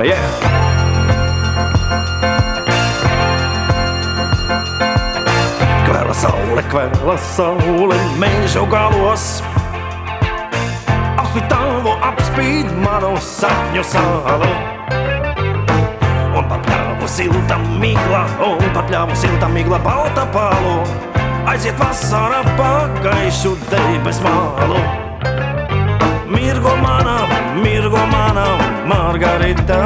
Yeah. Kvēla saule, kvēla saule mēžu galos. Apspīd tavu, apspīd manu sapņu salu. Un papļāvu silta migla, un papļāvu silta migla balta palu. Aiziet vasara pagaišu debes malu. Mirgo mana, mirgo mana, Margarita.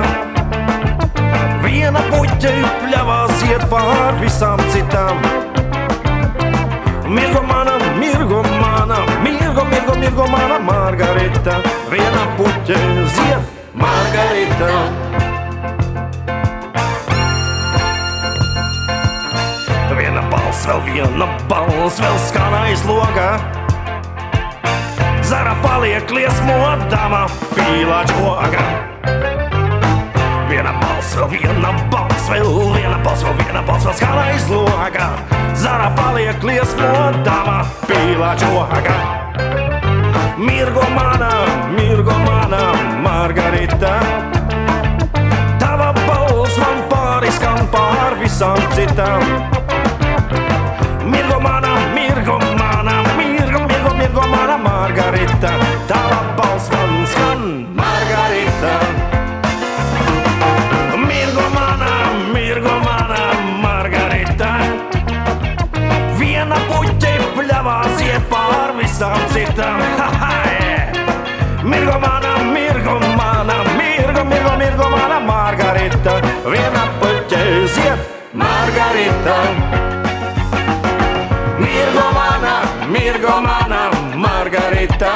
Viena puķa pļavās iet pār visām citām. Mirgo mana, mirgo mana, mirgo, mirgo, mirgo mana, Margarita. Viena puķa zied, Margarita. Viena balss, vēl viena balss, vēl skan aiz logā. Zara paliek liesmodama pīlāč ogā. Viena balss, vēl viena balss, vēl viena balss, vēl viena balss, vēl skan aiz logā. Zara paliek liesmodama pīlāč ogā. Mirgo mana, mirgo mana, Margarita. Tava balss man pāri skan pār visām citām. ha, yeah. Mirgo mana, mirgo mana, mirgo, mirgo, mirgo mana, Margarita. Viena puķe iet, Margarita. Mirgo mana, mirgo mana, Margarita.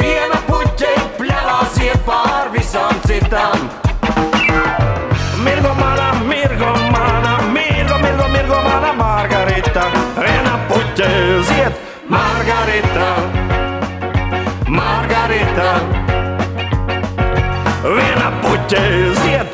Viena puķe pļavās iet pār visām citām. Viena puķe iet,